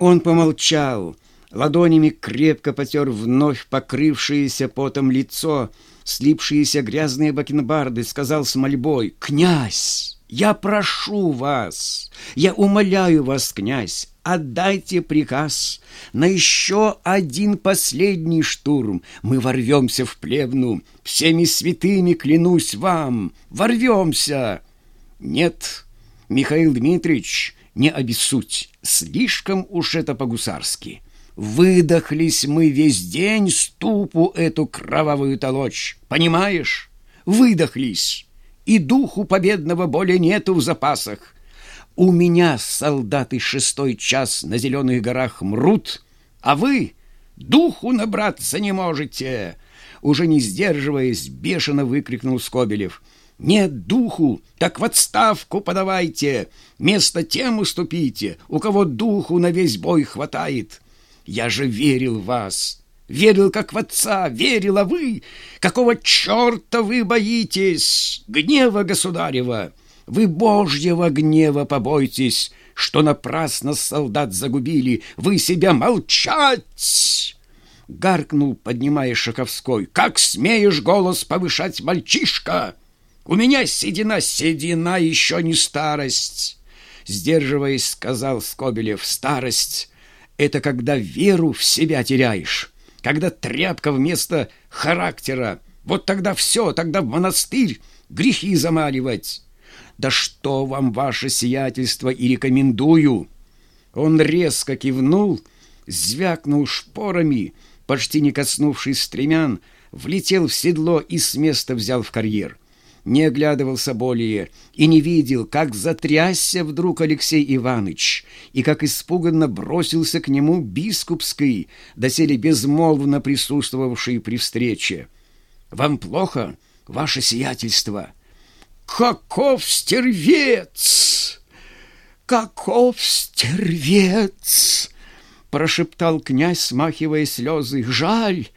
Он помолчал, ладонями крепко потер вновь покрывшееся потом лицо, слипшиеся грязные бакенбарды, сказал с мольбой «Князь, я прошу вас, я умоляю вас, князь, отдайте приказ на еще один последний штурм. Мы ворвемся в плевну, всеми святыми клянусь вам, ворвемся!» «Нет, Михаил Дмитриевич, не обессудь, слишком уж это по-гусарски». Выдохлись мы весь день ступу эту кровавую толочь. Понимаешь? Выдохлись. И духу победного более нету в запасах. У меня солдаты шестой час на зеленых горах мрут, а вы духу набраться не можете. Уже не сдерживаясь, бешено выкрикнул Скобелев. Нет духу, так в отставку подавайте, место тем уступите, у кого духу на весь бой хватает. Я же верил вас, верил как в отца, верил, а вы... Какого черта вы боитесь? Гнева государева! Вы божьего гнева побойтесь, что напрасно солдат загубили. Вы себя молчать!» Гаркнул, поднимая Шаковской. «Как смеешь голос повышать, мальчишка? У меня седина, седина еще не старость!» Сдерживаясь, сказал Скобелев, «Старость это когда веру в себя теряешь, когда тряпка вместо характера. Вот тогда все, тогда в монастырь грехи замаливать. Да что вам ваше сиятельство и рекомендую!» Он резко кивнул, звякнул шпорами, почти не коснувшись стремян, влетел в седло и с места взял в карьер не оглядывался более и не видел, как затрясся вдруг Алексей Иванович и как испуганно бросился к нему бискупский, доселе безмолвно присутствовавший при встрече. «Вам плохо, ваше сиятельство?» «Каков стервец! Каков стервец!» прошептал князь, смахивая слезы. «Жаль,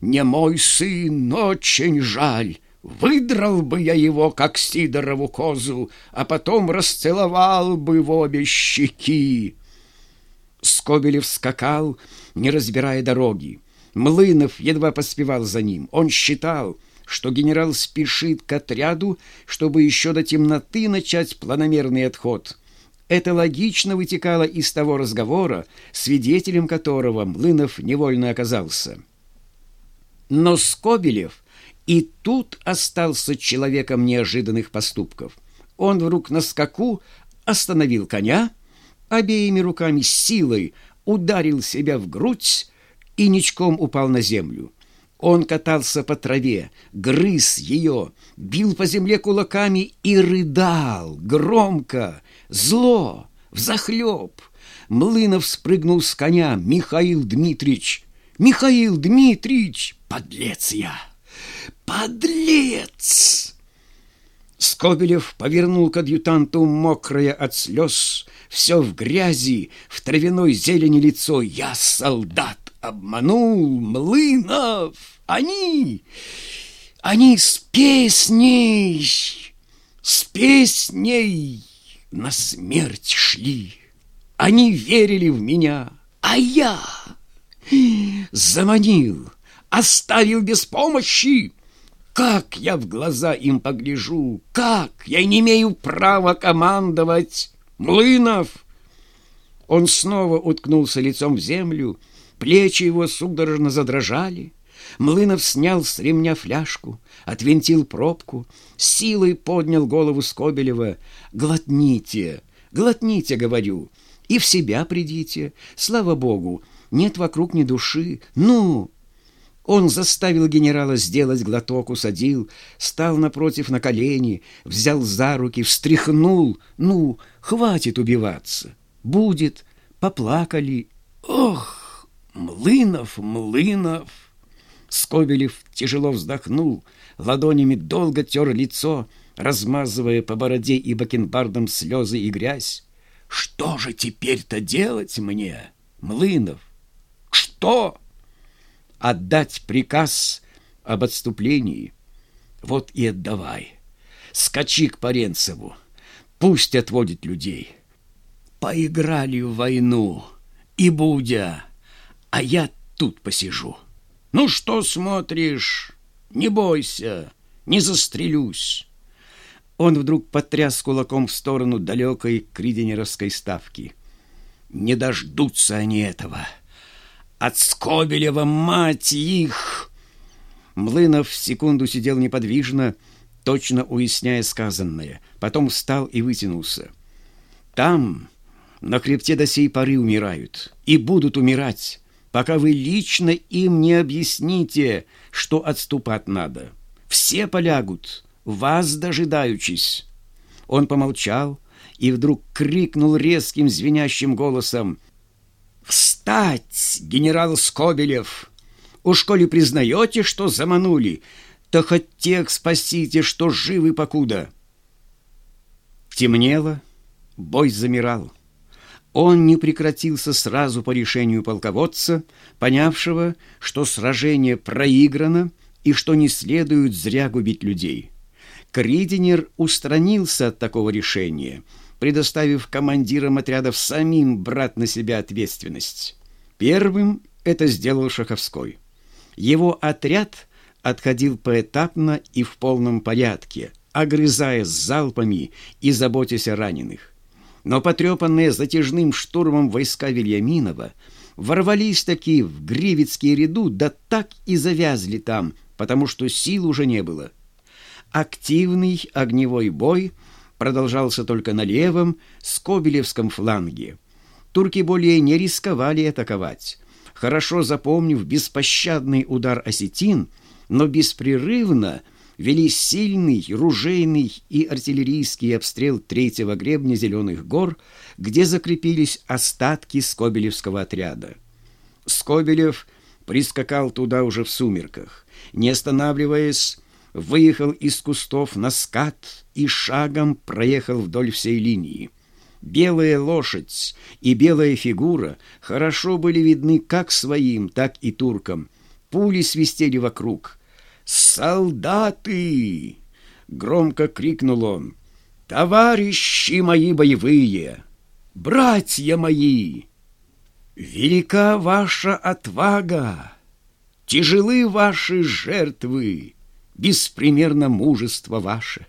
не мой сын, очень жаль!» Выдрал бы я его, как Сидорову козу, а потом расцеловал бы в обе щеки. Скобелев скакал, не разбирая дороги. Млынов едва поспевал за ним. Он считал, что генерал спешит к отряду, чтобы еще до темноты начать планомерный отход. Это логично вытекало из того разговора, свидетелем которого Млынов невольно оказался. Но Скобелев и тут остался человеком неожиданных поступков. Он вдруг на скаку остановил коня, обеими руками силой ударил себя в грудь и ничком упал на землю. Он катался по траве, грыз ее, бил по земле кулаками и рыдал громко, зло, взахлеб. Млынов спрыгнул с коня. «Михаил Дмитрич! Михаил Дмитрич! Подлец я!» «Подлец!» Скобелев повернул к адъютанту мокрое от слез, все в грязи, в травяной зелени лицо. «Я солдат обманул, Млынов! Они! Они с песней! С песней на смерть шли! Они верили в меня, а я заманил, оставил без помощи!» Как я в глаза им погляжу? Как? Я не имею права командовать. Млынов! Он снова уткнулся лицом в землю, плечи его судорожно задрожали. Млынов снял с ремня фляжку, отвинтил пробку, силой поднял голову Скобелева. «Глотните, глотните, — говорю, — и в себя придите. Слава Богу, нет вокруг ни души. Ну, он заставил генерала сделать глоток, усадил, стал напротив на колени, взял за руки, встряхнул. Ну, хватит убиваться. Будет. Поплакали. Ох, Млынов, Млынов! Скобелев тяжело вздохнул, ладонями долго тер лицо, размазывая по бороде и бакенбардам слезы и грязь. Что же теперь-то делать мне, Млынов? Что? Отдать приказ об отступлении. Вот и отдавай. Скачи к Паренцеву. Пусть отводит людей. Поиграли в войну. и Будя, а я тут посижу. Ну что смотришь? Не бойся, не застрелюсь. Он вдруг потряс кулаком в сторону далекой Криденеровской ставки. Не дождутся они этого. От Скобелева, мать их! Млынов секунду сидел неподвижно, точно уясняя сказанное. Потом встал и вытянулся. Там, на хребте до сей поры умирают и будут умирать, пока вы лично им не объясните, что отступать надо. Все полягут, вас дожидаючись. Он помолчал и вдруг крикнул резким звенящим голосом «Встать, генерал Скобелев! Уж коли признаете, что заманули, то хоть тех спасите, что живы покуда!» Темнело, бой замирал. Он не прекратился сразу по решению полководца, понявшего, что сражение проиграно и что не следует зря губить людей. Кридинер устранился от такого решения, предоставив командирам отрядов самим брать на себя ответственность. Первым это сделал Шаховской. Его отряд отходил поэтапно и в полном порядке, огрызаясь залпами и заботясь о раненых. Но потрепанные затяжным штурмом войска Вильяминова ворвались таки в Гривицкие ряду, да так и завязли там, потому что сил уже не было. Активный огневой бой продолжался только на левом Скобелевском фланге. Турки более не рисковали атаковать. Хорошо запомнив беспощадный удар осетин, но беспрерывно – вели сильный ружейный и артиллерийский обстрел третьего гребня Зеленых гор, где закрепились остатки Скобелевского отряда. Скобелев прискакал туда уже в сумерках. Не останавливаясь, выехал из кустов на скат и шагом проехал вдоль всей линии. Белая лошадь и белая фигура хорошо были видны как своим, так и туркам. Пули свистели вокруг — «Солдаты!» — громко крикнул он. «Товарищи мои боевые! Братья мои! Велика ваша отвага! Тяжелы ваши жертвы! Беспримерно мужество ваше!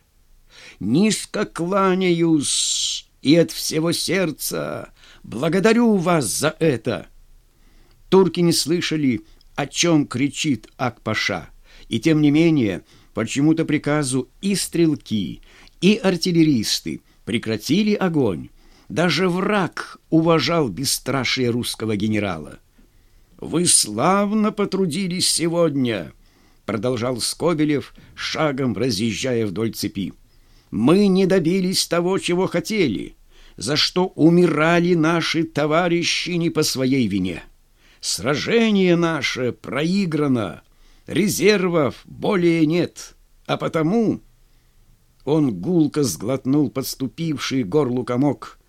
Низко кланяюсь и от всего сердца благодарю вас за это!» Турки не слышали, о чем кричит Акпаша. И тем не менее, по чему-то приказу и стрелки, и артиллеристы прекратили огонь. Даже враг уважал бесстрашие русского генерала. «Вы славно потрудились сегодня», — продолжал Скобелев, шагом разъезжая вдоль цепи. «Мы не добились того, чего хотели, за что умирали наши товарищи не по своей вине. Сражение наше проиграно, резервов более нет, а потому...» Он гулко сглотнул подступивший горлу комок.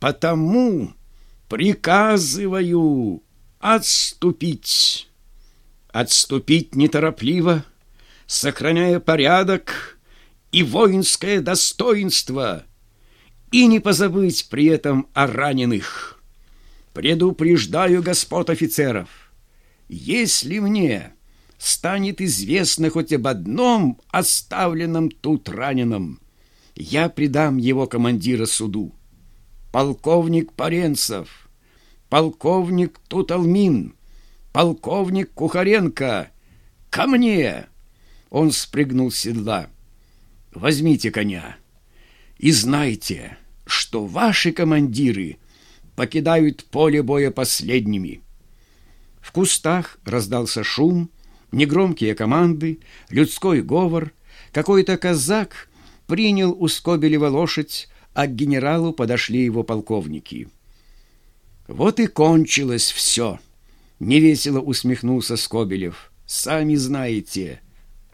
«Потому приказываю отступить. Отступить неторопливо, сохраняя порядок и воинское достоинство, и не позабыть при этом о раненых. Предупреждаю господ офицеров, если мне станет известно хоть об одном оставленном тут раненом, я предам его командира суду. Полковник Паренцев, полковник Туталмин, полковник Кухаренко, ко мне!» Он спрыгнул с седла. «Возьмите коня и знайте, что ваши командиры покидают поле боя последними». В кустах раздался шум, негромкие команды, людской говор. Какой-то казак принял у Скобелева лошадь, а к генералу подошли его полковники. «Вот и кончилось все!» — невесело усмехнулся Скобелев. «Сами знаете,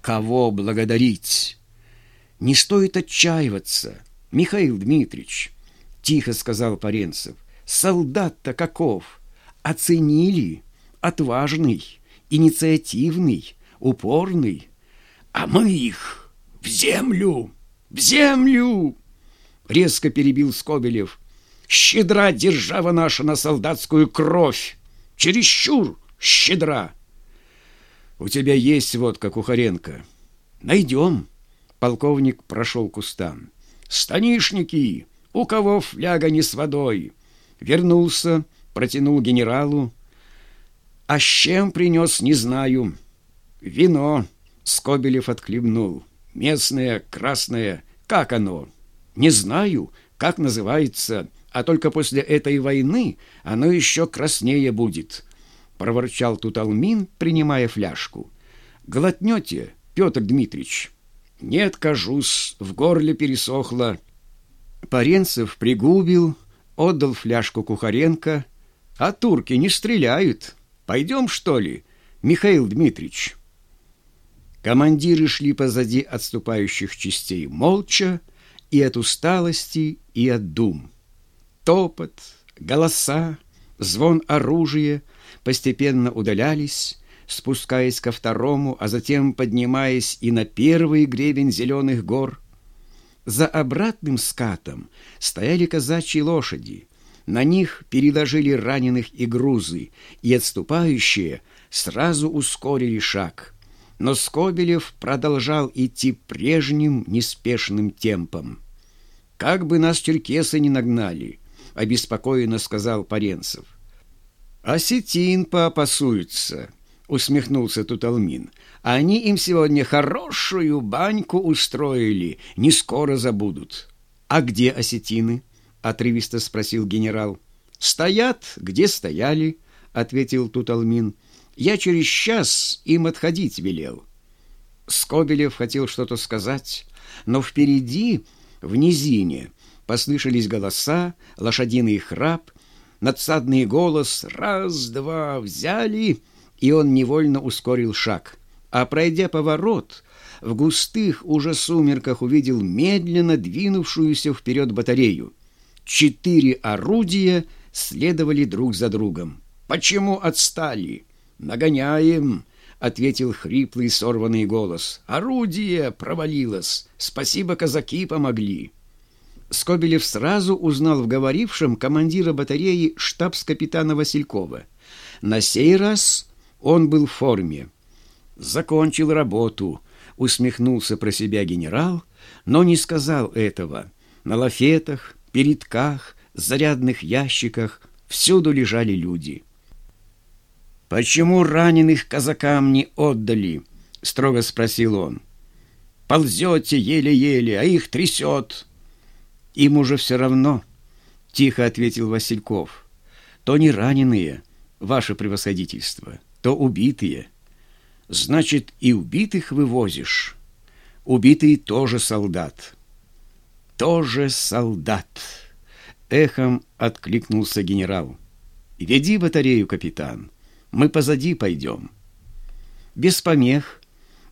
кого благодарить!» «Не стоит отчаиваться, Михаил Дмитриевич!» — тихо сказал Паренцев. «Солдат-то каков! Оценили! Отважный!» инициативный, упорный, а мы их в землю, в землю!» Резко перебил Скобелев. Щедра держава наша на солдатскую кровь! Чересчур щедра!» «У тебя есть водка, Кухаренко?» «Найдем!» Полковник прошел кустам. «Станишники! У кого фляга не с водой?» Вернулся, протянул генералу. «А с чем принес, не знаю». «Вино!» — Скобелев отхлебнул. «Местное, красное. Как оно?» «Не знаю, как называется, а только после этой войны оно еще краснее будет», — проворчал Туталмин, принимая фляжку. «Глотнете, Петр Дмитриевич?» «Нет, кажусь, в горле пересохло». Паренцев пригубил, отдал фляжку Кухаренко. «А турки не стреляют. Пойдем, что ли, Михаил Дмитриевич?» Командиры шли позади отступающих частей молча и от усталости, и от дум. Топот, голоса, звон оружия постепенно удалялись, спускаясь ко второму, а затем поднимаясь и на первый гребень зеленых гор. За обратным скатом стояли казачьи лошади. На них переложили раненых и грузы, и отступающие сразу ускорили шаг. Но Скобелев продолжал идти прежним неспешным темпом. «Как бы нас черкесы не нагнали!» — обеспокоенно сказал Паренцев. «Осетин поопасуется!» — усмехнулся Туталмин. «Они им сегодня хорошую баньку устроили, не скоро забудут». «А где осетины?» — отрывисто спросил генерал. «Стоят, где стояли», — ответил Туталмин. «Я через час им отходить велел». Скобелев хотел что-то сказать, но впереди, в низине, послышались голоса, лошадиный храп, надсадный голос «Раз-два, взяли!» и он невольно ускорил шаг. А пройдя поворот, в густых уже сумерках увидел медленно двинувшуюся вперед батарею. Четыре орудия следовали друг за другом. «Почему отстали?» «Нагоняем!» — ответил хриплый сорванный голос. «Орудие провалилось. Спасибо, казаки помогли». Скобелев сразу узнал в говорившем командира батареи штабс-капитана Василькова. На сей раз он был в форме. «Закончил работу», — усмехнулся про себя генерал, но не сказал этого. На лафетах, передках, зарядных ящиках всюду лежали люди. «Почему раненых казакам не отдали?» — строго спросил он. «Ползете еле-еле, а их трясет». «Им уже все равно», — тихо ответил Васильков. «То не раненые, ваше превосходительство» то убитые. Значит, и убитых вывозишь. Убитый тоже солдат. Тоже солдат. Эхом откликнулся генерал. Веди батарею, капитан. Мы позади пойдем. Без помех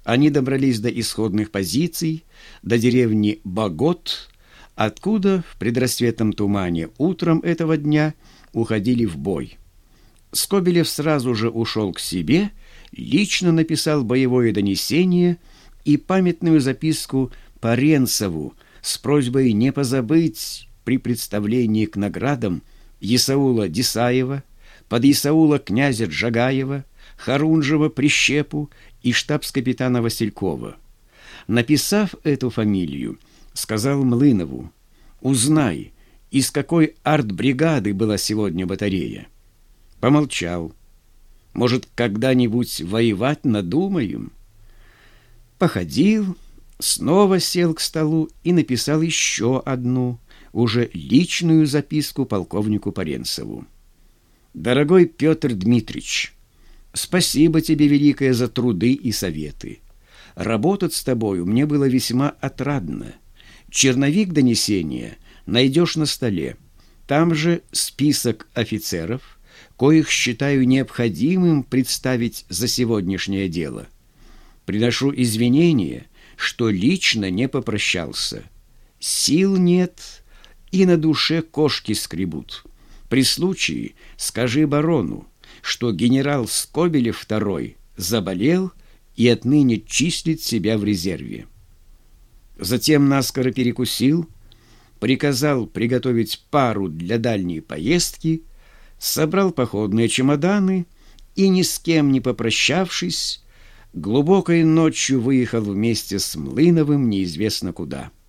они добрались до исходных позиций, до деревни Багот, откуда в предрассветном тумане утром этого дня уходили в бой. Скобелев сразу же ушел к себе, лично написал боевое донесение и памятную записку Паренцеву с просьбой не позабыть при представлении к наградам Исаула Дисаева, под Исаула князя Джагаева, Харунжева Прищепу и штабс-капитана Василькова. Написав эту фамилию, сказал Млынову, «Узнай, из какой артбригады была сегодня батарея». Помолчал. Может, когда-нибудь воевать надумаем? Походил, снова сел к столу и написал еще одну, уже личную записку полковнику Паренцеву. «Дорогой Петр Дмитрич, спасибо тебе, великое, за труды и советы. Работать с тобою мне было весьма отрадно. Черновик донесения найдешь на столе. Там же список офицеров, коих считаю необходимым представить за сегодняшнее дело. Приношу извинения, что лично не попрощался. Сил нет, и на душе кошки скребут. При случае скажи барону, что генерал Скобелев II заболел и отныне числит себя в резерве. Затем наскоро перекусил, приказал приготовить пару для дальней поездки, собрал походные чемоданы и, ни с кем не попрощавшись, глубокой ночью выехал вместе с Млыновым неизвестно куда –